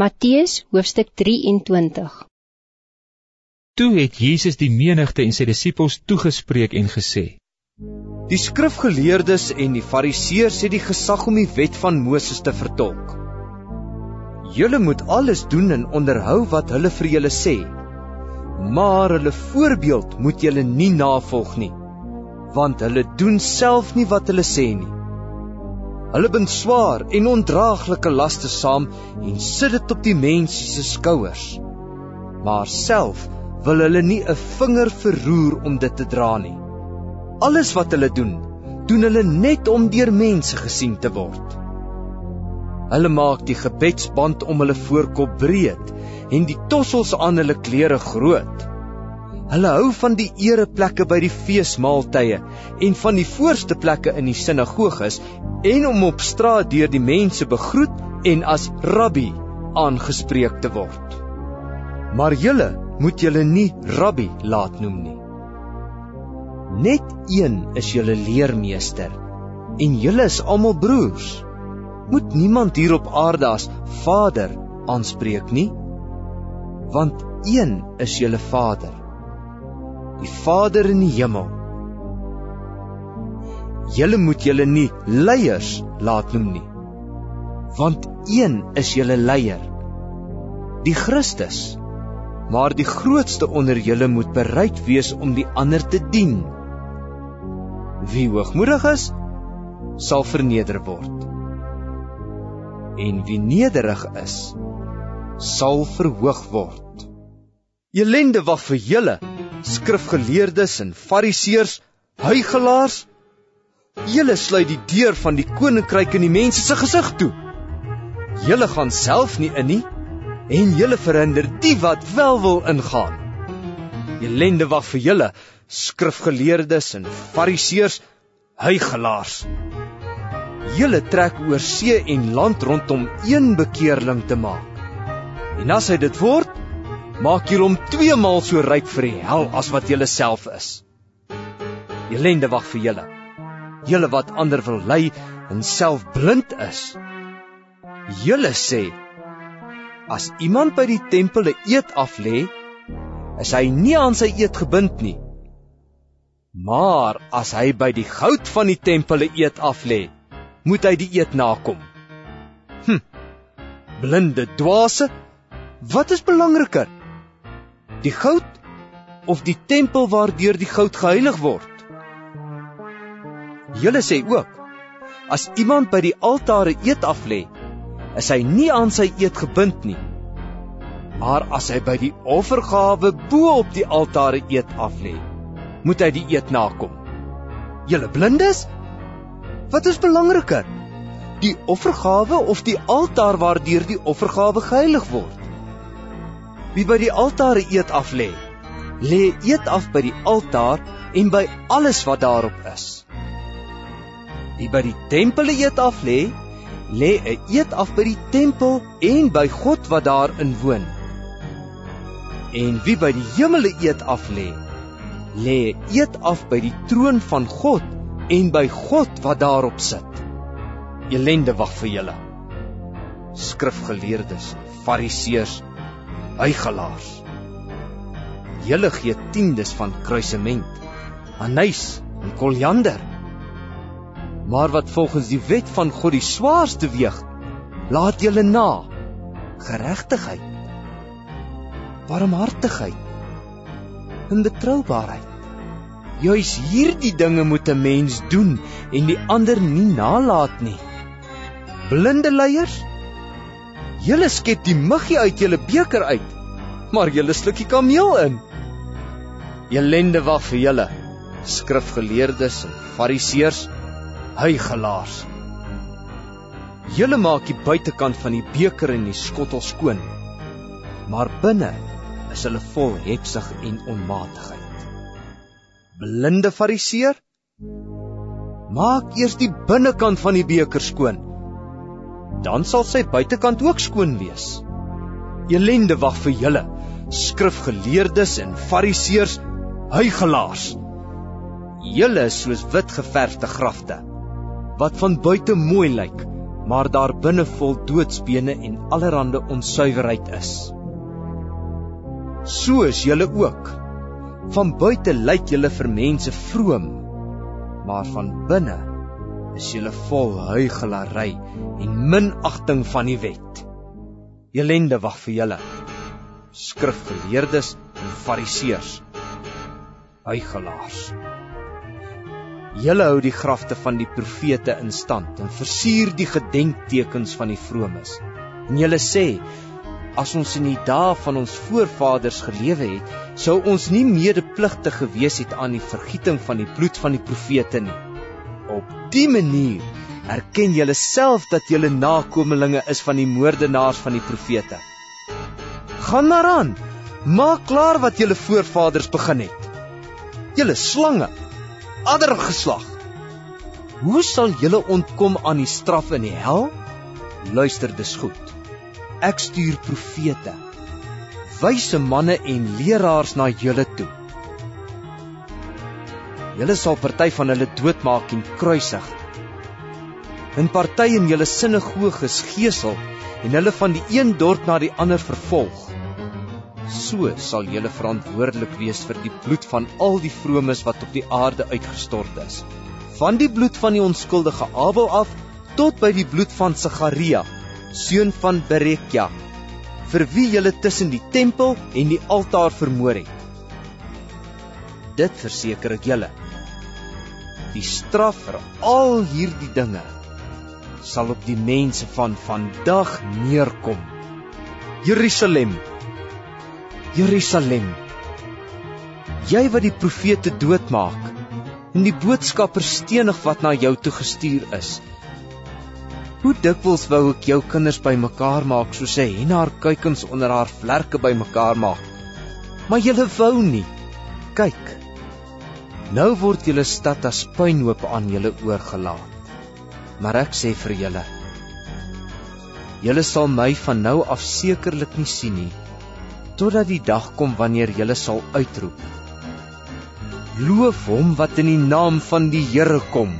Matthäus hoofstuk 23 Toe het Jezus die menigte en sy disippels toegespreek en gesê: Die skrifgeleerdes en die fariseërs het die gesag om die wet van Moses te vertolk. Julle moet alles doen en onderhou wat hulle vir julle sê. Maar hulle voorbeeld moet julle nie navolg nie, want hulle doen self nie wat hulle sê nie. Hulle bind swaar en ondraaglike laste saam en sit dit op die mense se skouers. Maar self wil hulle nie 'n vinger verroer om dit te dra nie. Alles wat hulle doen, doen hulle net om deur mense gesien te word. Hulle maak die gebedsband om hulle voorkop breed en die tossels aan hulle klere groot. Hulle hou van die ereplekke by die feesmaaltye en van die voorste plekke in die sinagoges en om op straat deur die mense begroet en as rabbi aangespreek te word. Maar julle moet julle nie rabbi laat noem nie. Net een is julle leermeester en julle is almal broers. Moet niemand hier op aarde as vader aanspreek nie, want een is julle Vader die Vader in die hemel. Julle moet julle nie leiers laat noem nie. Want een is julle leier, die Christus. Maar die grootste onder julle moet bereid wees om die ander te dien. Wie hoogmoedig is, sal verneder word. En wie nederig is, sal verhoog word. Elende wag vir julle skrifgeleerdes en fariseërs, huigelaars. Julle sluit die deur van die koninkryk in die mense se gesig toe. Julle gaan self nie in nie en julle verhinder die wat wel wil ingaan. Elende wag vir julle, skrifgeleerdes en fariseërs, huigelaars. Julle trek oor see en land rondom een bekeerling te maak. En as hy dit word, maak julle hom twee maal so ryk vir die hel as wat julle self is. Elende wag vir julle. Julle wat ander wil lei en self blind is. Julle sê as iemand by die tempel 'n eed af lê, is hy nie aan sy eed gebind nie. Maar as hy by die goud van die tempel 'n eed af lê, moet hy die eed nakom. Hm. Blinde dwaase, wat is belangriker? Die goud of die tempel waardeur die goud geheilig word? Julle sê ook as iemand by die altaar eet af lê, is hy nie aan sy eet gebind nie. Maar as hy by die offergawe bo op die altaar eet af lê, moet hy die eet nakom. Julle blindes? Wat is belangriker? Die offergawe of die altaar waardeur die offergawe geheilig word? Wie by die altaar eet af lê, lê eet af by die altaar en by alles wat daarop is. Wie by die tempel eet af lê, lê 'n eet af by die tempel en by God wat daarin woon. En wie by die hemel eet af lê, lê eet af by die troon van God en by God wat daarop sit. Elende wag vir julle. Skrifgeleerdes, fariseërs, huigelaars. Julle gee tiendes van kruisement, anys en koljander. Maar wat volgens die wet van God die swaarste weeg, laat julle na: geregtigheid, barmhartigheid en betroubaarheid. Juis hierdie dinge moet 'n mens doen en die ander nie nalat nie. Blinde leiers Julle skep die muggie uit julle beker uit, maar julle sluk die kameel in. Elende wag vir julle, skrifgeleerdes en fariseërs, huigelaars. Julle maak die buitekant van die beker en die skottel skoon, maar binne is hulle vol hepsig en onmatigheid. Blinde fariseer, maak eers die binnekant van die beker skoon dan sal sy buitekant ook skoon wees. Elende wag vir julle, skrifgeleerdes en fariseërs, huigelaars. Julle is soos wit geverfde grafte wat van buite mooi lyk, maar daar binne vol doodsbene en allerlei onsuiverheid is. So is julle ook. Van buite lyk julle vir mense vroom, maar van binne is julle vol huigelary en minagting van die wet. Elende wag vir julle. Skrifgeleerdes en Fariseërs. Huigelaars. Julle hou die grafte van die profete in stand en versier die gedenktekens van die vromes. En julle sê as ons in die dae van ons voorvaders gelewe het, sou ons nie medepligtig gewees het aan die vergieting van die bloed van die profete nie. Op die manier erken julle self dat julle nakommelinge is van die moordenaars van die profete. Gaan maar aan. Maak klaar wat julle voorvaders begin het. Julle slange, addergeslag. Hoe sal julle ontkom aan die straf in die hel? Luister dis goed. Ek stuur profete, wyse manne en leraars na julle toe. Julle sal party van hulle doodmaak en kruisig. In party in julle sinagoges gesel en hulle van die een dorp na die ander vervolg. So sal julle verantwoordelik wees vir die bloed van al die vromes wat op die aarde uitgestort is. Van die bloed van die onskuldige Abel af tot by die bloed van Sagaria seun van Berekia, vir wie julle tussen die tempel en die altaar vermoor het. Dit verseker ek julle. Die straf vir al hierdie dinge sal op die mense van vandag neerkom. Jerusalem. Jerusalem. Jy wat die profete doodmaak en die boodskappers stenig wat na jou toe gestuur is. Hoe dikwels wou ek jou kinders bymekaar maak soos 'n hen haar kuikens onder haar vlerke bymekaar maak. Maar julle wou nie. Kyk. Nou word julle stad as puinhoop aan julle oorgelaat. Maar ek sê vir julle, julle sal my van nou af sekerlik nie sien nie totdat die dag kom wanneer julle sal uitroep: Loof hom wat in die naam van die Here kom.